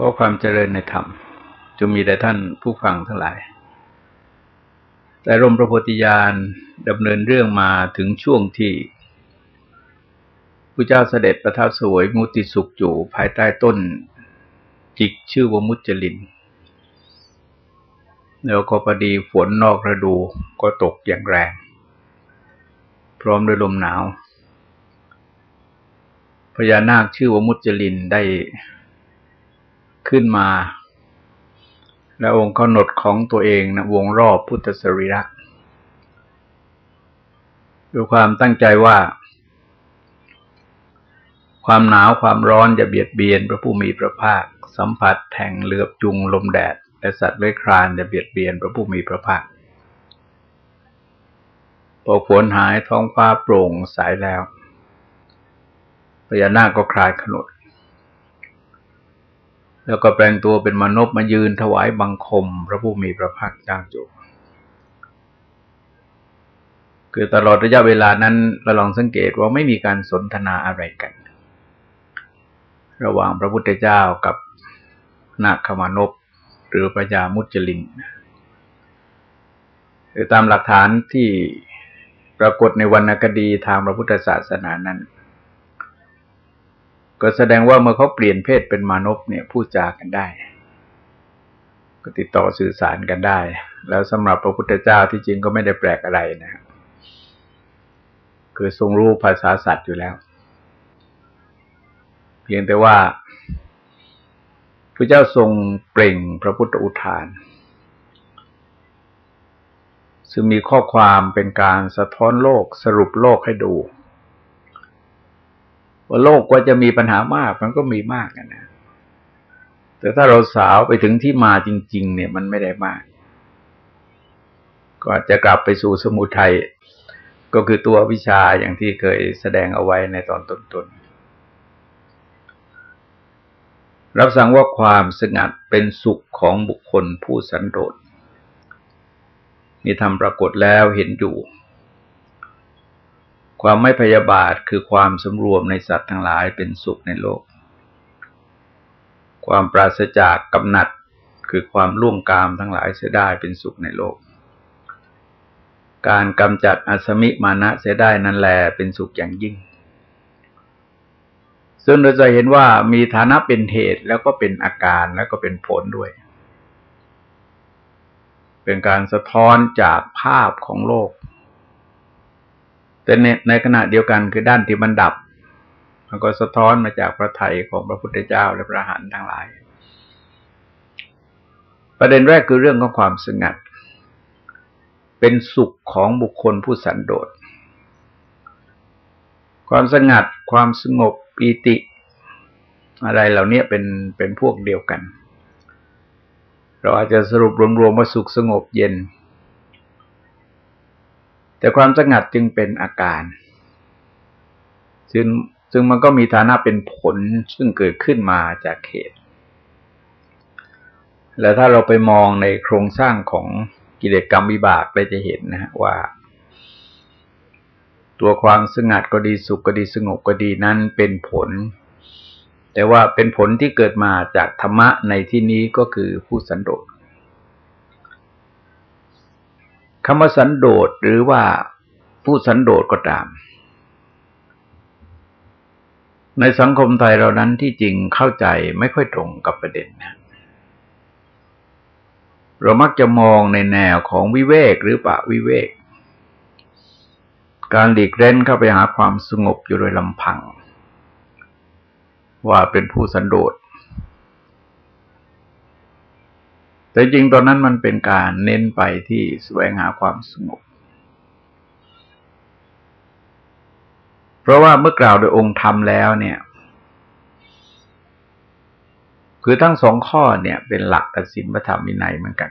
ขอความเจริญในธรรมจะมีแด่ท่านผู้ฟังทั้งหลาย แต่รมพระโพธิญาณดำเนินเรื่องมาถึงช่วงที่พระเจ้าเสด็จประทับสวยมุติสุขอยู่ภายใต้ต้น จิกชื่อว่ามุจลิน แล้วก็พอดีฝนนอกฤดูก็ตกอย่างแรง พร้อมด้วยลมหนาวพญานาคชื่อว่ามุจลินได้ ขึ้นมา และองค์กำหนดของตัวเองนะวงรอบพุทธสรีระด้วยความตั้งใจว่า ความหนาวความร้อนจะเบียดเบียนพระผู้มีพระภาค สัมผัสแห่งเหลือบจุงลมแดดและสัตว์เลื้อยคลานจะเบียดเบียนพระผู้มีพระภาคพอฝนหายท้องฟ้าโปร่งใสแล้วพญานาคก็คลายขนด แล้วก็แปลงตัวเป็นมนุษย์มายืนถวายบังคม พระผู้มีพระภาคเจ้าจุคือตลอดระยะเวลานั้นเราลองสังเกตว่าไม่มีการสนทนาอะไรกัน ระหว่างพระพุทธเจ้ากับนาคมานพหรือพระยามุจลินคือตามหลักฐานที่ปรากฏในวรรณคดีทางพระพุทธศาสนานั้น ก็แสดงว่าเมื่อเขาเปลี่ยนเพศเป็นมนุษย์เนี่ยพูดจากันได้ ก็ติดต่อสื่อสารกันได้ แล้วสำหรับพระพุทธเจ้าที่จริงก็ไม่ได้แปลกอะไรนะคือทรงรู้ภาษาสัตว์อยู่แล้ว เพียงแต่ว่าพระเจ้าทรงเปล่งพระพุทธอุทาน ซึ่งมีข้อความเป็นการสะท้อนโลกสรุปโลกให้ดู ว่าโลกกว่าจะมีปัญหามากมันก็มีมากนะ แต่ถ้าเราสาวไปถึงที่มาจริง ๆ เนี่ยมันไม่ได้มาก ก็จะกลับไปสู่สมุทัยก็คือตัววิชาอย่างที่เคยแสดงเอาไว้ในตอนต้นๆ รับสั่งว่าความสงัดเป็นสุขของบุคคลผู้สันโดษมีทำปรากฏแล้วเห็นอยู่ ความไม่พยาบาทคือความสำรวมในสัตว์ทั้งหลายเป็นสุขในโลก ความปราศจากกำหนัดคือความล่วงกามทั้งหลายเสียได้เป็นสุขในโลก การกำจัดอสมิมานะเสียได้นั่นแลเป็นสุขอย่างยิ่ง ซึ่งเราจะเห็นว่ามีฐานะเป็นเหตุแล้วก็เป็นอาการแล้วก็เป็นผลด้วย เป็นการสะท้อนจากภาพของโลก แต่ในในขณะเดียวกันคือด้านที่มันดับ มันก็สะท้อนมาจากพระไถยของพระพุทธเจ้าและพระหันทั้งหลาย ประเด็นแรกคือเรื่องของความสงัด เป็นสุขของบุคคลผู้สันโดษ ความสงัด ความสงบปีติ อะไรเหล่านี้เป็นเป็นพวกเดียวกัน เราอาจจะสรุปรวมๆว่าสุขสงบเย็น แต่ความสงัดจึงเป็นอาการ ซึ่งซึ่งมันก็มีฐานะเป็นผลซึ่งเกิดขึ้นมาจากเหตุ แล้วถ้าเราไปมองในโครงสร้างของกิเลสกรรมวิบากเราจะเห็นนะว่า ตัวความสงัดก็ดีสุขก็ดีสงบก็ดีนั้นเป็นผล แต่ว่าเป็นผลที่เกิดมาจากธรรมะในที่นี้ก็คือผู้สันโดษ คำว่าสันโดษหรือว่าผู้สันโดษก็ตาม ในสังคมไทยเรานั้นที่จริงเข้าใจไม่ค่อยตรงกับประเด็นนะเรามักจะมองในแนวของวิเวกหรือปะวิเวก การหลีกเล่นเข้าไปหาความสงบอยู่โดยลำพัง ว่าเป็นผู้สันโดษ แต่จริงตอนนั้นมันเป็นการเน้นไปที่แสวงหาความสงบ เพราะว่าเมื่อกล่าวโดยองค์ธรรมแล้วเนี่ย คือทั้งสองข้อเนี่ยเป็นหลักตัดสินพระธรรมวินัยเหมือนกัน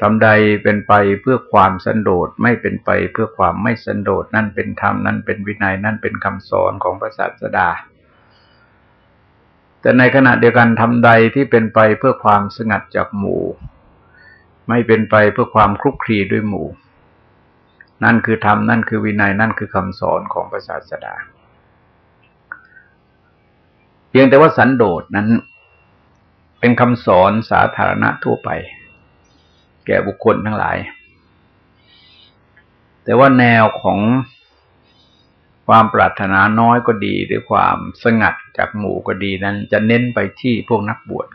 ทำใดเป็นไปเพื่อความสันโดษไม่เป็นไปเพื่อความไม่สันโดษนั่นเป็นธรรมนั่นเป็นวินัยนั่นเป็นคำสอนของพระศาสดา แต่ในขณะเดียวกันทำใดที่เป็นไปเพื่อความสงัดจากหมู่ ไม่เป็นไปเพื่อความคลุกคลีด้วยหมู่ นั่นคือธรรมนั่นคือวินัยนั่นคือคำสอนของพระศาสดา เพียงแต่ว่าสันโดษนั้น เป็นคำสอนสาธารณะทั่วไป แก่บุคคลทั้งหลาย แต่ว่าแนวของ ความปรารถนาน้อยก็ดี หรือความสงัดจากหมู่ก็ดีนั้น จะเน้นไปที่พวกนักบวช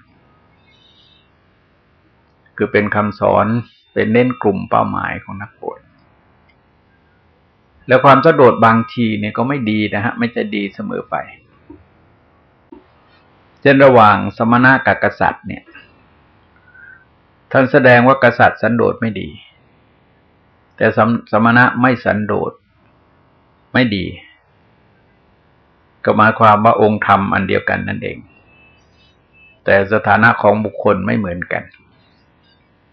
คือเป็นคำสอนเป็นเน้นกลุ่มเป้าหมายของนักบวชแล้วความสะโดดบางทีเนี่ยก็ไม่ดีนะฮะ ไม่จะดีเสมอไป เช่นระหว่างสมณะกับกษัตริย์เนี่ย ท่านแสดงว่ากษัตริย์สันโดษไม่ดี แต่สมสมณะไม่สันโดษ ไม่ดี ก็หมายความว่าองค์ธรรมอันเดียวกันนั่นเอง แต่สถานะของบุคคลไม่เหมือนกัน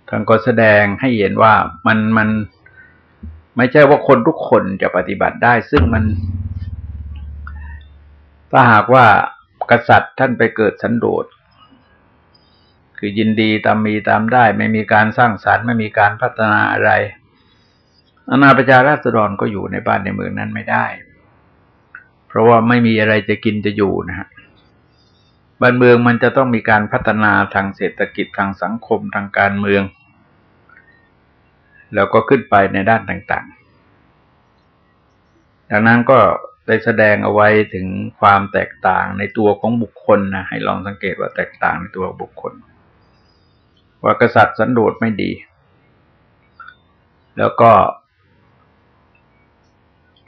ท่านก็แสดงให้เห็นว่ามันมันไม่ใช่ว่าคนทุกคนจะปฏิบัติได้ ซึ่งมัน ถ้าหากว่ากษัตริย์ท่านไปเกิดสันโดษคือยินดีตามมีตามได้ ไม่มีการสร้างสารรค์ไม่มีการพัฒนาอะไร อาณาประชาราษฎรก็อยู่ในบ้านในเมืองนั้นไม่ได้ เพราะว่าไม่มีอะไรจะกินจะอยู่นะฮะบ้านเมืองมันจะต้องมีการพัฒนาทางเศรษฐกิจทางสังคมทางการเมือง แล้วก็ขึ้นไปในด้านต่างๆ ดังนั้นก็ได้แสดงเอาไว้ถึงความแตกต่างในตัวของบุคคลนะให้ลองสังเกตว่าแตกต่างในตัวบุคคล ว่ากษัตริย์สันโดษไม่ดี แล้วก็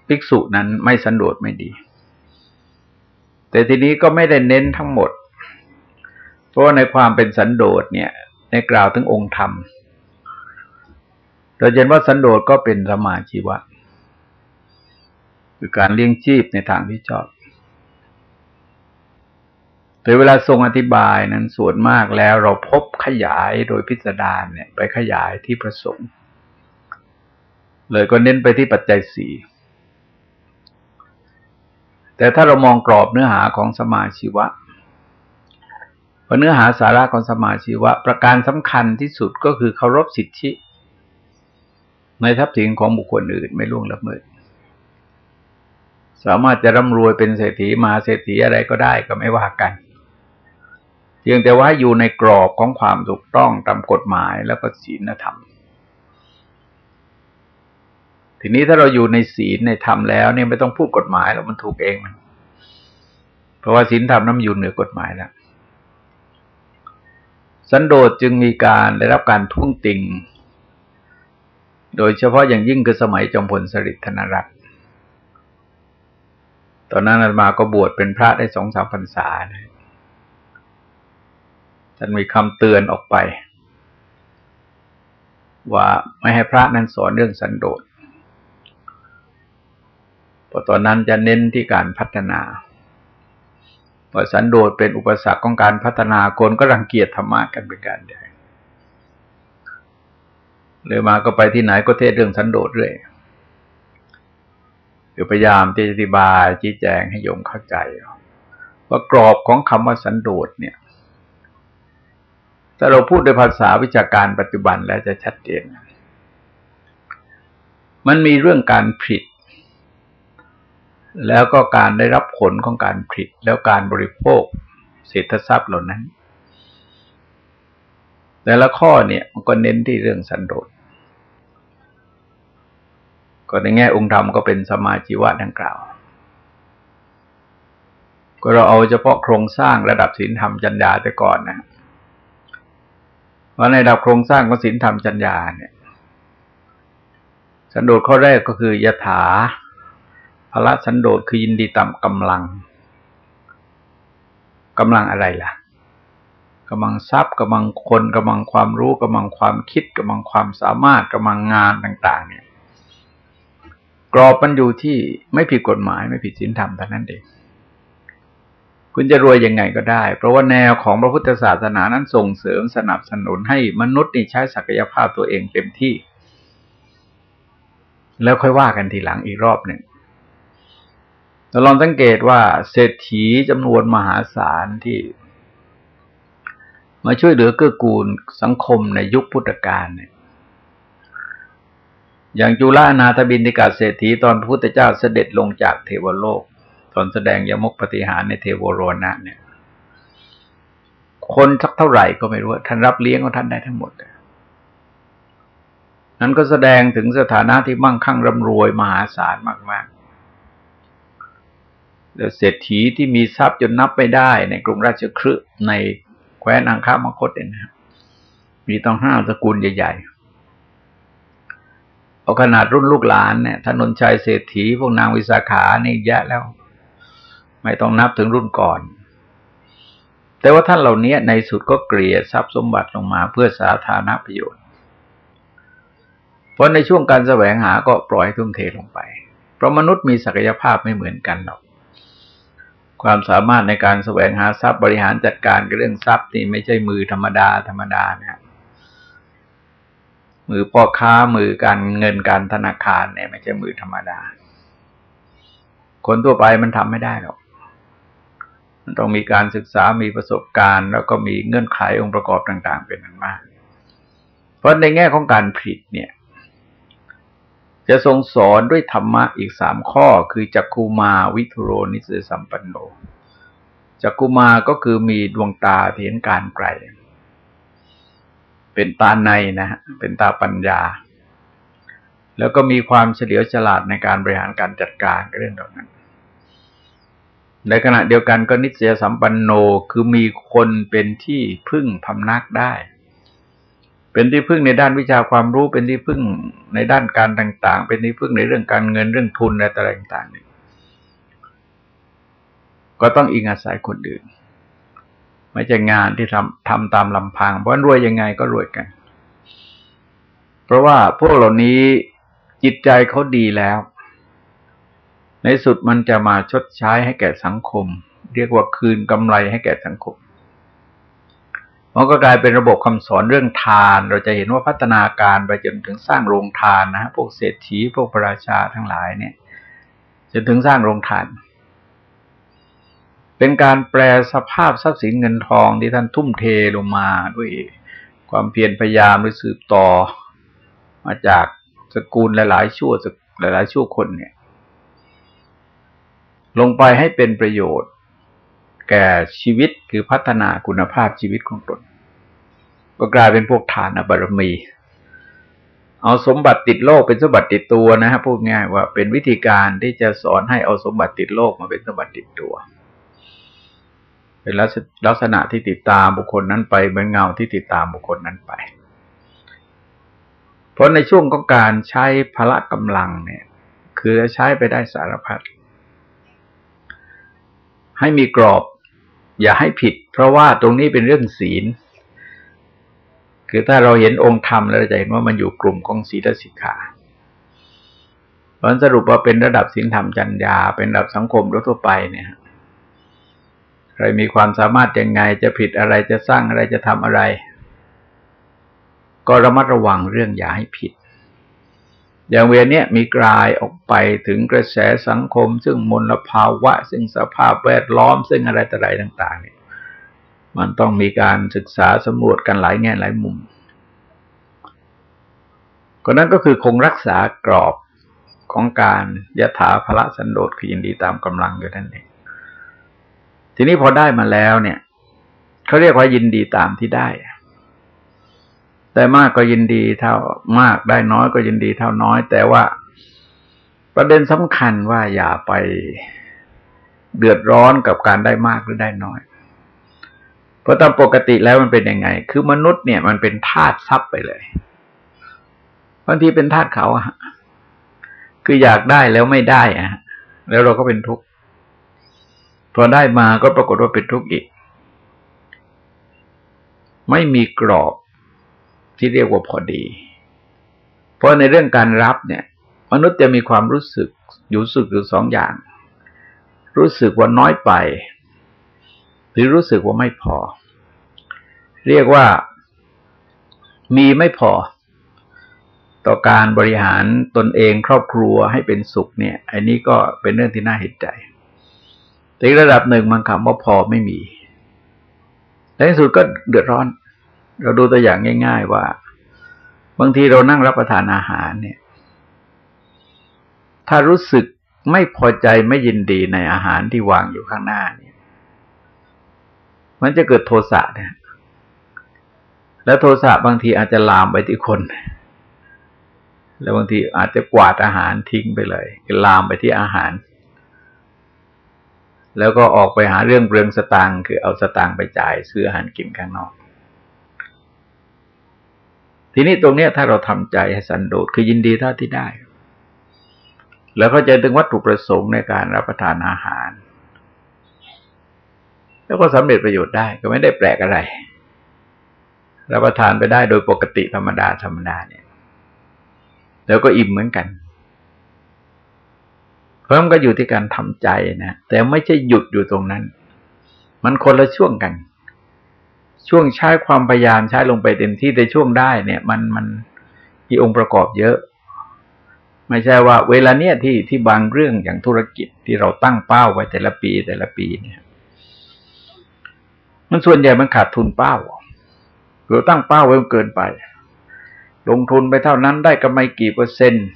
ภิกษุนั้นไม่สันโดษไม่ดี แต่ทีนี้ก็ไม่ได้เน้นทั้งหมด เพราะในความเป็นสันโดษเนี่ย ในกล่าวถึงองค์ธรรมโดยเห็นว่าสันโดษก็เป็นสมาชีวะ คือการเลี้ยงชีพในทางที่ชอบแต่เวลาทรงอธิบายนั้นส่วนมากแล้วเราพบขยายโดยพิสดารเนี่ย ไปขยายที่ประสงค์ เลยก็เน้นไปที่ปัจจัยสี่ แต่ถ้าเรามองกรอบเนื้อหาของสมาชีวะพเนื้อหาสาระของสมาชีวะ ประการสำคัญที่สุดก็คือเคารพสิทธิ ในทรัพย์สินของบุคคลอื่นไม่ล่วงละเมิดสามารถจะร่ำรวยเป็นเศรษฐีมาเศรษฐีอะไรก็ได้ก็ไม่ว่ากันเพียงแต่ว่าอยู่ในกรอบของความถูกต้องตามกฎหมายแล้วก็ศีลธรรม ทีนี้ถ้าเราอยู่ในศีลในธรรมแล้วเนี่ยไม่ต้องพูดกฎหมายแล้วมันถูกเองมัน เพราะว่าศีลธรรมนั้นอยู่เหนือกฎหมายแล้วสันโดษจึงมีการได้รับการทุ่งติง โดยเฉพาะอย่างยิ่งคือสมัยจอมพลสฤษดิ์ธนรัตน์ตอนนั้นอามาก็บวชเป็นพระได้สองสามพรรษาท่านมีคำเตือนออกไป ว่าไม่ให้พระนั้นสอนเรื่องสันโดษ พราะตอนนั้นจะเน้นที่การพัฒนาว่าสันโดษเป็นอุปสรรคของการพัฒนาคนก็รังเกียจธรรมะกันเป็นการใหญ่เลยมาก็ไปที่ไหนก็เทศเรื่องสันโดษเรื่อยคือพยายามที่จะอธิบายชี้แจงให้โยมเข้าใจว่ากรอบของคำว่าสันโดษเนี่ยถ้าเราพูดด้วยภาษาวิชาการปัจจุบันแล้วจะชัดเจน มันมีเรื่องการผิด แล้วก็การได้รับผลของการผิดแล้วการบริโภคเศรษฐทรัพย์เหล่านั้น แต่ละข้อเนี่ยมันก็เน้นที่เรื่องสันโดษก็ในแง่องค์ธรรมก็เป็นสมาชีวะดังกล่าว ก็เราเอาเฉพาะโครงสร้างระดับศีลธรรมจัญญาแต่ก่อนนะเพราะในระดับโครงสร้างของศีลธรรมจัญญาเนี่ย สันโดษข้อแรกก็คือยถา พละสันโดษคือยินดีตามกำลังกำลังอะไรล่ะกำลังทรัพย์กำลังคนกำลังความรู้กำลังความคิดกำลังความสามารถกำลังงานต่าง ๆ เนี่ย กรอบมันอยู่ที่ไม่ผิดกฎหมายไม่ผิดศีลธรรมเท่านั้นเองคุณจะรวยยังไงก็ได้ เพราะว่าแนวของพระพุทธศาสนานั้นส่งเสริมสนับสนุนให้มนุษย์นี่ใช้ศักยภาพตัวเองเต็มที่ แล้วค่อยว่ากันทีหลังอีกรอบหนึ่ง เราลองสังเกตว่าเศรษฐีจำนวนมหาศาลที่ มาช่วยเหลือเกื้อกูลสังคมในยุคพุทธกาลเนี่ยอย่างจุลานาถบินติกาเศรษฐีตอนพระพุทธเจ้าเสด็จลงจากเทวโลก ตอนแสดงยมกปฏิหารในเทวโรนะเนี่ย คนสักเท่าไหร่ก็ไม่รู้ท่านรับเลี้ยงของท่านได้ทั้งหมด นั้นก็แสดงถึงสถานะที่มั่งคั่งร่ำรวยมหาศาลมาก ๆ แล้วเศรษฐีที่มีทรัพย์จนนับไม่ได้ในกรุงราชคฤห์ในแคว้นอังคามคตเนี่ยนะครับมีต้องห้าสกุลใหญ่ๆเอาขนาดรุ่นลูกหลานเนี่ยถนนชัยเศรษฐีพวกนางวิสาขานี่แยะแล้ว ไม่ต้องนับถึงรุ่นก่อน แต่ว่าท่านเหล่านี้ในสุดก็เกลี่ยทรัพย์สมบัติลงมาเพื่อสาธารณประโยชน์เพราะในช่วงการแสวงหาก็ปล่อยทุ่มเทลงไป เพราะมนุษย์มีศักยภาพไม่เหมือนกันหรอก ความสามารถในการแสวงหาทรัพย์บริหารจัดการกับเรื่องทรัพย์นี่ไม่ใช่มือธรรมดาธรรมดานะครับมือพ่อค้ามือการเงินการธนาคารเนี่ยไม่ใช่มือธรรมดา คนทั่วไปมันทำไม่ได้หรอกมันต้องมีการศึกษามีประสบการณ์ แล้วก็มีเงื่อนไของค์ประกอบต่าง ๆ เป็นอันมาก เพราะในแง่ของการผลิตเนี่ย จะทรงสอนด้วยธรรมะอีกสามข้อคือจักคูมาวิทุโรนิสสัมปันโนจักคูมาก็คือมีดวงตาเห็นการไกล เป็นตาในนะฮะเป็นตาปัญญา แล้วก็มีความเฉลียวฉลาดในการบริหารการจัดการเรื่องตรงนั้น ในขณะเดียวกันก็นิสยสัมปันโนคือมีคนเป็นที่พึ่งพำนักได้ เป็นที่พึ่งในด้านวิชาความรู้ เป็นที่พึ่งในด้านการต่าง ๆ เป็นที่พึ่งในเรื่องการเงินเรื่องทุนอะไรต่างๆนี่ก็ต้องอิงอาศัยคนอื่น ไม่ใช่งานที่ทำทำตามลำพัง เพราะรวยยังไงก็รวยกัน เพราะว่าพวกเหล่านี้จิตใจเขาดีแล้ว ในสุดมันจะมาชดใช้ให้แก่สังคม เรียกว่าคืนกำไรให้แก่สังคม มันก็กลายเป็นระบบคำสอนเรื่องทาน เราจะเห็นว่าพัฒนาการไปจนถึงสร้างโรงทานนะฮะพวกเศรษฐีพวกประราชาทั้งหลายเนี่ยจนถึงสร้างโรงทาน เป็นการแปลสภาพทรัพย์สินเงินทองที่ท่านทุ่มเทลงมาด้วยความเพียรพยายามหรือสืบต่อ มาจากสกุลหลายๆชั่วหลายๆชั่วคนเนี่ย ลงไปให้เป็นประโยชน์ แก่ชีวิตคือพัฒนาคุณภาพชีวิตของตน ก็กลายเป็นพวกฐานบารมี เอาสมบัติติดโลกเป็นสมบัติติดตัวนะฮะพูดง่ายว่าเป็นวิธีการที่จะสอนให้เอาสมบัติติดโลกมาเป็นสมบัติติดตัว เป็นลักษณะที่ติดตามบุคคลนั้นไปเหมือนเงาที่ติดตามบุคคลนั้นไป เพราะในช่วงของการใช้พละกำลังเนี่ย คือใช้ไปได้สารพัดให้มีกรอบ อย่าให้ผิด เพราะว่าตรงนี้เป็นเรื่องศีล คือถ้าเราเห็นองค์ธรรมแล้วจะเห็นว่ามันอยู่กลุ่มของศีลสิกขาผลสรุปว่าเป็นระดับศีลธรรมจัญญา เป็นระดับสังคมทั่วไปเนี่ยใครมีความสามารถยังไงจะผิดอะไรจะสร้างอะไรจะทำอะไร ก็ระมัดระวังเรื่องอย่าให้ผิด อย่างเวลเนี้ยมีกลายออกไปถึงกระแสสังคม ซึ่งมลภาวะ ซึ่งสภาพแวดล้อม ซึ่งอะไรต่ออะไรต่าง ๆ เนี่ย มันต้องมีการศึกษาสำรวจกันหลายแง่หลายมุมก็นั้นก็คือคงรักษากรอบของการยถาภละสันโดษคือยินดีตามกำลังอยู่นั่นเองทีนี้พอได้มาแล้วเนี่ยเขาเรียกว่ายินดีตามที่ได้ แต่มากก็ยินดีเท่ามากได้น้อยก็ยินดีเท่าน้อย แต่ว่าประเด็นสำคัญว่าอย่าไปเดือดร้อนกับการได้มากหรือได้น้อย เพราะตามปกติแล้วมันเป็นยังไง คือมนุษย์เนี่ยมันเป็นธาตุทรัพย์ไปเลยบางทีเป็นธาตุเขาอะคืออยากได้แล้วไม่ได้อะแล้วเราก็เป็นทุกข์พอได้มาก็ปรากฏว่าเป็นทุกข์อีก ไม่มีกรอบ ที่เรียกว่าพอดี เพราะในเรื่องการรับเนี่ย มนุษย์จะมีความรู้สึกอยู่สึกอยู่สองอย่าง รู้สึกว่าน้อยไป หรือรู้สึกว่าไม่พอ เรียกว่ามีไม่พอ ต่อการบริหารตนเองครอบครัวให้เป็นสุขเนี่ยอันนี้ก็เป็นเรื่องที่น่าเห็นใจแต่ระดับหนึ่งมันคำว่าพอไม่มีในที่สุดก็เดือดร้อน เราดูตัวอย่างง่าย ๆ ว่า บางทีเรานั่งรับประทานอาหารเนี่ย ถ้ารู้สึกไม่พอใจไม่ยินดีในอาหารที่วางอยู่ข้างหน้าเนี่ย มันจะเกิดโทสะเนี่ยแล้วโทสะบางทีอาจจะลามไปที่คน แล้วบางทีอาจจะกวาดอาหารทิ้งไปเลยลามไปที่อาหาร แล้วก็ออกไปหาเรื่องเรืองสตางค์คือเอาสตางค์ไปจ่ายซื้ออาหารกินข้างนอก ทีนี้ตรงเนี้ยถ้าเราทำใจให้สันโดษคือยินดีเท่าที่ได้ แล้วก็จะถึงวัตถุประสงค์ในการรับประทานอาหาร แล้วก็สำเร็จประโยชน์ได้ก็ไม่ได้แปลกอะไร รับประทานไปได้โดยปกติธรรมดาธรรมดาเนี่ย แล้วก็อิ่มเหมือนกันเพราะมันก็อยู่ที่การทำใจนะแต่ไม่ใช่หยุดอยู่ตรงนั้น มันคนละช่วงกัน ช่วงใช้ความพยายามใช้ลงไปเต็มที่แต่ช่วงได้เนี่ย มันมันมีองค์ประกอบเยอะ ไม่ใช่ว่า เวลาเนี้ยที่ที่บางเรื่องอย่างธุรกิจที่เราตั้งเป้าไว้แต่ละปีแต่ละปีเนี่ย มันส่วนใหญ่มันขาดทุนเป้าเราตั้งเป้าไว้เกินไป ลงทุนไปเท่านั้นได้กำไรกี่เปอร์เซ็นต์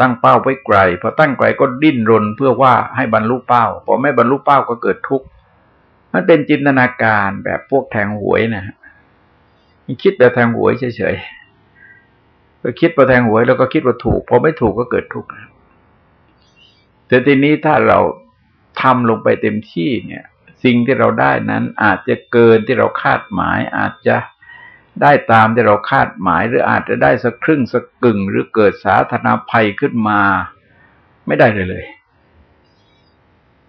ตั้งเป้าไว้ไกลพอตั้งไกลก็ดิ้นรนเพื่อว่าให้บรรลุเป้าพอไม่บรรลุเป้าก็เกิดทุกข์ มันเป็นจินตนาการแบบพวกแทงหวยนะฮะคิดแต่แทงหวยเฉยๆก็คิดว่าแทงหวยแล้วก็คิดว่าถูกพอไม่ถูกก็เกิดทุกข์แต่ทีนี้ถ้าเราทำลงไปเต็มที่เนี่ย สิ่งที่เราได้นั้นอาจจะเกินที่เราคาดหมาย อาจจะได้ตามที่เราคาดหมาย หรืออาจจะได้สักครึ่งสักกึ่ง หรือเกิดสาธารณภัยขึ้นมา ไม่ได้เลยเลย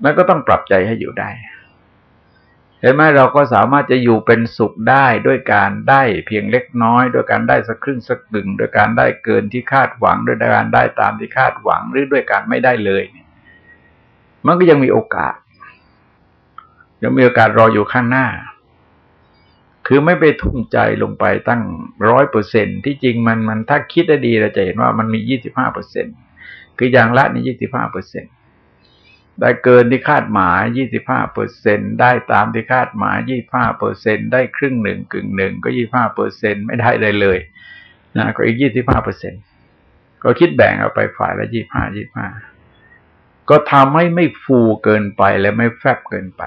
แล้วก็ต้องปรับใจให้อยู่ได้ เห็นไหมเราก็สามารถจะอยู่เป็นสุขได้ด้วยการได้เพียงเล็กน้อยด้วยการได้สักครึ่งสักกึ่งด้วยการได้เกินที่คาดหวังด้วยการได้ตามที่คาดหวังหรือด้วยการไม่ได้เลยมันก็ยังมีโอกาส ยังมีโอกาสรออยู่ข้างหน้า คือไม่ไปทุ่มใจลงไปตั้งร้อยเปอร์เซ็นที่จริงมันมันถ้าคิดได้ดีเราจะเห็นว่ามันมียี่สิบห้าเปอร์เซ็นคืออย่างละนี่ยี่สิบห้าเปอร์เซ็น ได้เกินที่คาดหมายยี่สิบห้าเปอร์เซ็นได้ตามที่คาดหมายยี่ห้าเปอร์เซ็นได้ครึ่งหนึ่งกึ่งหนึ่งก็ยี่ห้าเปอร์เซ็นไม่ได้เลยเลยนะก็อีกยี่สิบห้าเปอร์เซ็นก็คิดแบ่งเอาไปฝ่ายละยี่ห้ายี่ห้าก็ทำให้ไม่ฟูเกินไปและไม่แฟบเกินไป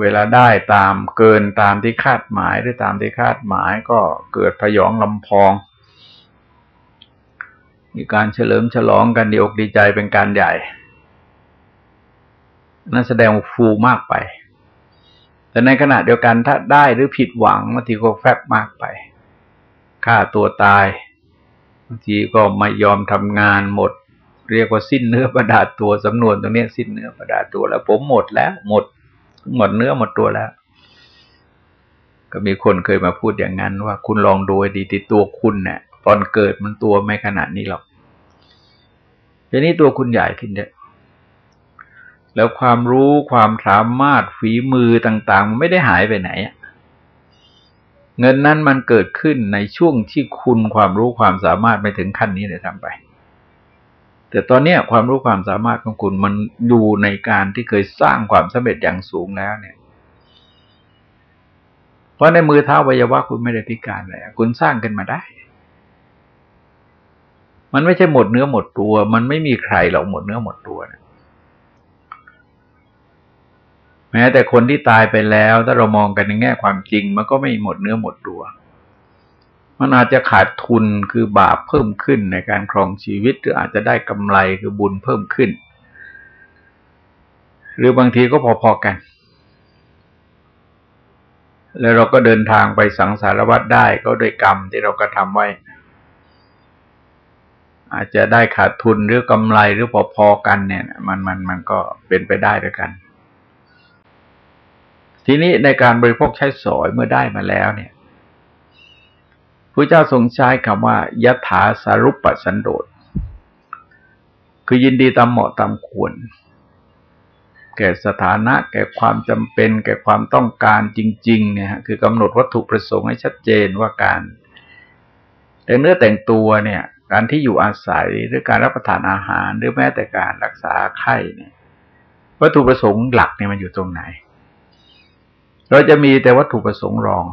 เวลาได้ตามเกินตามที่คาดหมายหรือตามที่คาดหมายก็เกิดพยองลำพอง มีการเฉลิมฉลองกันดีอกดีใจเป็นการใหญ่ นั่นแสดงฟูมากไป แต่ในขณะเดียวกันถ้าได้หรือผิดหวังบางทีก็แฟบมากไปฆ่าตัวตายบางทีก็ไม่ยอมทำงานหมด เรียกว่าสิ้นเนื้อประดาตัวสำนวนตรงนี้สิ้นเนื้อประดาตัวแล้ว ผมหมดแล้ว หมด หมดเนื้อหมดตัวแล้วก็มีคนเคยมาพูดอย่างนั้นว่าคุณลองดูดีติดตัวคุณเนี่ย ตอนเกิดมันตัวไม่ขนาดนี้หรอกทีนี้ตัวคุณใหญ่ขึ้นเยอะแล้วความรู้ความสามารถฝีมือต่างๆไม่ได้หายไปไหนเงินนั้นมันเกิดขึ้นในช่วงที่คุณความรู้ความสามารถไม่ถึงขั้นนี้เลยทำไป แต่ตอนนี้ความรู้ความสามารถของคุณมันดูในการที่เคยสร้างความสำเร็จอย่างสูงแล้วเนี่ย เพราะในมือเท้าวิยวะคุณไม่ได้พิการเลยคุณสร้างขึ้นมาได้ มันไม่ใช่หมดเนื้อหมดตัว มันไม่มีใครหรอกหมดเนื้อหมดตัวนะแม้แต่คนที่ตายไปแล้ว ถ้าเรามองกันในแง่ความจริง มันก็ไม่หมดเนื้อหมดตัว มันอาจจะขาดทุนคือบาปเพิ่มขึ้นในการครองชีวิต หรืออาจจะได้กำไรคือบุญเพิ่มขึ้น หรือบางทีก็พอๆกัน แล้วเราก็เดินทางไปสังสารวัฏได้ก็ด้วยกรรมที่เรากระทำไว้ อาจจะได้ขาดทุนหรือกำไรหรือพอๆกันเนี่ย มันมันมันก็เป็นไปได้ด้วยกัน ทีนี้ในการบริโภคใช้สอยเมื่อได้มาแล้วเนี่ยพระเจ้าทรงใช้คำว่ายถาสารุปสันโดษคือยินดีตามเหมาะตามควร แก่สถานะ แก่ความจำเป็น แก่ความต้องการจริง ๆ เนี่ยคือกำหนดวัตถุประสงค์ให้ชัดเจนว่าการ แต่เนื้อแต่งตัวเนี่ย การที่อยู่อาศัยหรือการรับประทานอาหารหรือแม้แต่การรักษาไข้เนี่ย วัตถุประสงค์หลักเนี่ยมันอยู่ตรงไหน เราจะมีแต่วัตถุประสงค์รอง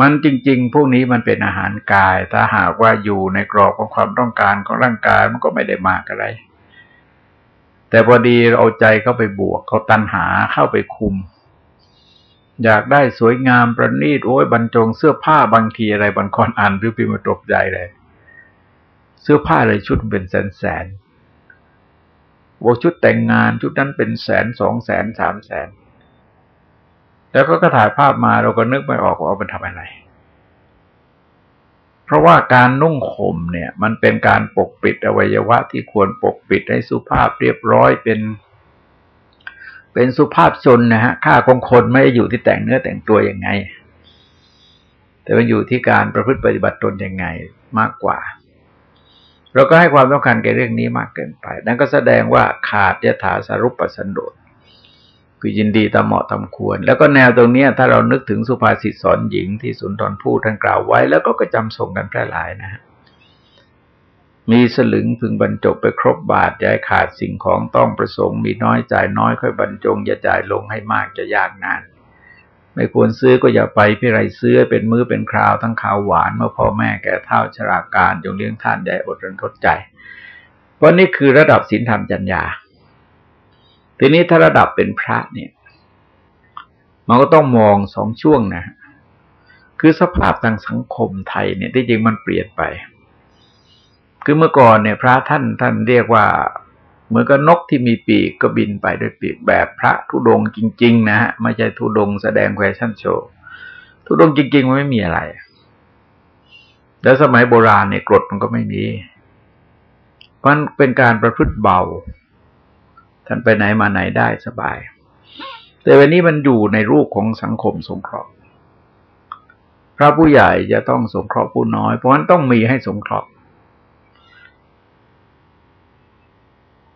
มันจริง ๆ พวกนี้มันเป็นอาหารกาย ถ้าหากว่าอยู่ในกรอบของความต้องการของร่างกายมันก็ไม่ได้มากอะไร แต่พอดีเราเอาใจเข้าไปบวก เขาตันหาเข้าไปคุม อยากได้สวยงามประณีตโอ้ยบรรจงเสื้อผ้าบางทีอะไรบางคนอ่านหรือพิมพ์ตกใจเลย เสื้อผ้าเลยชุดเป็นแสนแสนว่าชุดแต่งงานชุดนั้นเป็นแสนสองแสนสามแสน แล้วก็ก็ถ่ายภาพมาเราก็นึกไม่ออกว่าเอาไปทำอะไร เพราะว่าการนุ่งห่มเนี่ย มันเป็นการปกปิดอวัยวะที่ควรปกปิดให้สุภาพเรียบร้อยเป็น เป็นสุภาพชนนะฮะค่าของคนไม่ได้อยู่ที่แต่งเนื้อแต่งตัวยังไง แต่มันอยู่ที่การประพฤติปฏิบัติตนยังไงมากกว่า เราก็ให้ความสำคัญแก่เรื่องนี้มากเกินไป นั่นก็แสดงว่าขาดยถาสรุปสันโดษคือยินดีตามเหมาะตามควร แล้วก็แนวตรงนี้ถ้าเรานึกถึงสุภาษิตสอนหญิงที่สุนทรภู่ท่านกล่าวไว้ แล้วก็ก็จำส่งกันแพร่หลายนะฮะ มีสลึงพึงบรรจบไปครบบาทย้ายขาดสิ่งของต้องประสงค์ มีน้อยจ่ายน้อยค่อยบรรจงอย่าจ่ายลงให้มากจะยากนาน ไม่ควรซื้อก็อย่าไปพี่ไรซื้อเป็นมือเป็นคราวทั้งข่าวหวานเมื่อพ่อแม่แก่เท่าชราการจงเลี้ยงท่านใหญ่อดรนทดใจเพราะนี่คือระดับศีลธรรมจัญญาทีนี้ถ้าระดับเป็นพระเนี่ย มันก็ต้องมองสองช่วงนะคือสภาพทางสังคมไทยเนี่ยที่จริงมันเปลี่ยนไป คือเมื่อก่อนเนี่ย พระท่านท่านเรียกว่าเหมือนกับนกที่มีปีกก็บินไปด้วยปีกแบบพระทุดงจริง ๆ นะฮะไม่ใช่ทุดงแสดงแฟชั่นโชว์ทุดงจริง ๆ มันไม่มีอะไร แล้วสมัยโบราณเนี่ยกรดมันก็ไม่มีมันเป็นการประพฤติเบา ท่านไปไหนมาไหนได้สบาย แต่วันนี้มันอยู่ในรูปของสังคมสงเคราะห์พระผู้ใหญ่จะต้องสงเคราะห์ผู้น้อย เพราะฉะนั้นต้องมีให้สงเคราะห์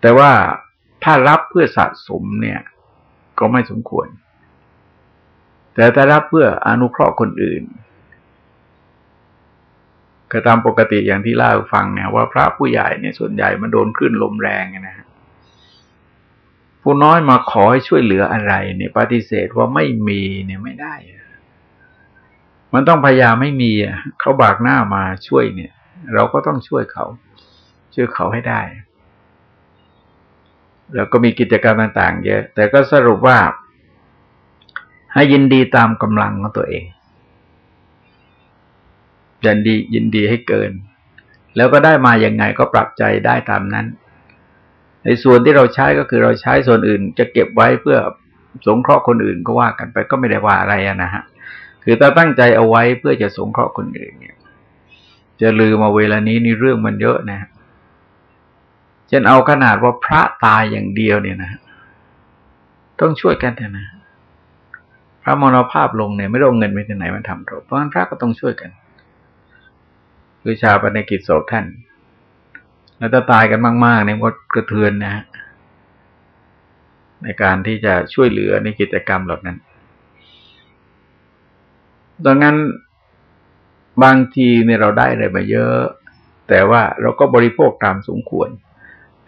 แต่ว่าถ้ารับเพื่อสะสมเนี่ย ก็ไม่สมควร แต่ถ้ารับเพื่ออนุเคราะห์คนอื่นก็ตามปกติอย่างที่เล่าฟังเนี่ยว่าพระผู้ใหญ่เนี่ยส่วนใหญ่มันโดนขึ้นลมแรงนะฮะผู้น้อยมาขอให้ช่วยเหลืออะไร เนี่ยปฏิเสธว่าไม่มีเนี่ยไม่ได้ มันต้องพยายามไม่มีเขาบากหน้ามาช่วยเนี่ย เราก็ต้องช่วยเขา ช่วยเขาให้ได้ แล้วก็มีกิจกรรมต่าง ๆ เยอะ แต่ก็สรุปว่าให้ยินดีตามกำลังของตัวเองยินดียินดีให้เกิน แล้วก็ได้มาอย่างไงก็ปรับใจได้ตามนั้น ในส่วนที่เราใช้ก็คือเราใช้ส่วนอื่น จะเก็บไว้เพื่อสงเคราะห์คนอื่นก็ว่ากันไปก็ไม่ได้ว่าอะไรนะฮะคือถ้าตั้งใจเอาไว้เพื่อจะสงเคราะห์คนอื่นเนี่ย จะลืมมาเวลานี้นี่เรื่องมันเยอะนะ เช่นเอาขนาดว่าพระตายอย่างเดียวเนี่ยนะ ต้องช่วยกันเถอะนะ พระมรณภาพลงเนี่ยไม่ต้องเงินไปที่ไหนมาทำหรอกเพราะฉะนั้นพระก็ต้องช่วยกัน คือชาปนกิจโศกท่าน แล้วถ้าตายกันมากๆเนี่ยก็กระเทือนนะฮะในการที่จะช่วยเหลือในกิจกรรมเหล่านั้น ดังนั้นบางทีเนี่ยเราได้อะไรมาเยอะ แต่ว่าเราก็บริโภคตามสมควร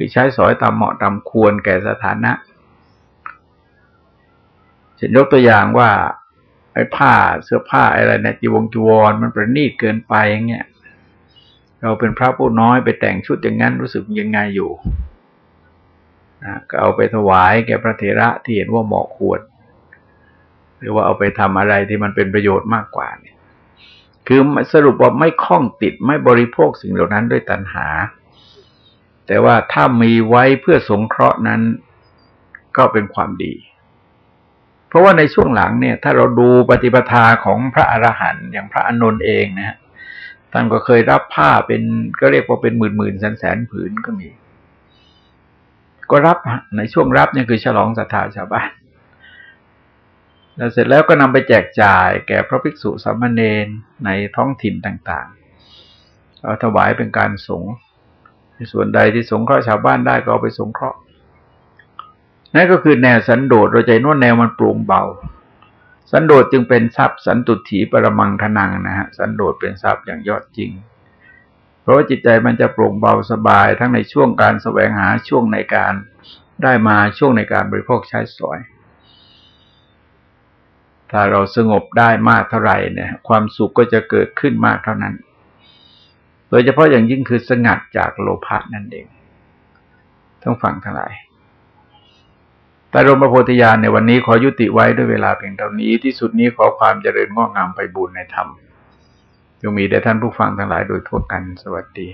คือใช้สอยตามเหมาะตามควรแก่สถานะเช่นยกตัวอย่างว่าไอ้ผ้าเสื้อผ้าอะไรเนี่ยจีวงจีวร มันประณีตเกินไปอย่างเงี้ยเราเป็นพระผู้น้อยไปแต่งชุดอย่างนั้นรู้สึกยังไงอยู่นะก็เอาไปถวายแก่พระเถระที่เห็นว่าเหมาะควร หรือว่าเอาไปทำอะไรที่มันเป็นประโยชน์มากกว่าเนี่ย คือสรุปว่าไม่คล้องติดไม่บริโภคสิ่งเหล่านั้นด้วยตัณหา แต่ว่าถ้ามีไว้เพื่อสงเคราะห์นั้นก็เป็นความดี เพราะว่าในช่วงหลังเนี่ย ถ้าเราดูปฏิปทาของพระอรหันต์อย่างพระอนนท์เองนะท่านก็เคยรับผ้าเป็นก็เรียกว่าเป็นหมื่นหมื่นแสนแสนผืนก็มี ก็รับในช่วงรับเนี่ยคือฉลองศรัทธาชาวบ้านแล้วเสร็จแล้วก็นำไปแจกจ่ายแก่พระภิกษุสามเณรในท้องถิ่นต่างๆ เอาถวายเป็นการสงฆ์ ส่วนใดที่สงเคราะห์ชาวบ้านได้ก็เอาไปสงเคราะห์นั่นก็คือแนวสันโดษโดยใจนวดแนวมันปรุงเบา สันโดษจึงเป็นทรัพย์สันตุถีปรมังทนังนะฮะสันโดษเป็นทรัพย์อย่างยอดจริง เพราะว่าจิตใจมันจะโปร่งเบาสบายทั้งในช่วงการแสวงหาช่วงในการได้มาช่วงในการบริโภคใช้สอย ถ้าเราสงบได้มากเท่าไหร่เนี่ย ความสุขก็จะเกิดขึ้นมากเท่านั้น โดยเฉพาะอย่างยิ่งคือสงัดจากโลภะนั่นเองต้องฟังทั้งหลายแต่รมประโพธิญาณในวันนี้ขอยุติไว้ด้วยเวลาเพียงเท่านี้ที่สุดนี้ขอความเจริญงอกงามไปบุญในธรรมจงมีแด่ท่านผู้ฟังทั้งหลายโดยทั่วกันสวัสดี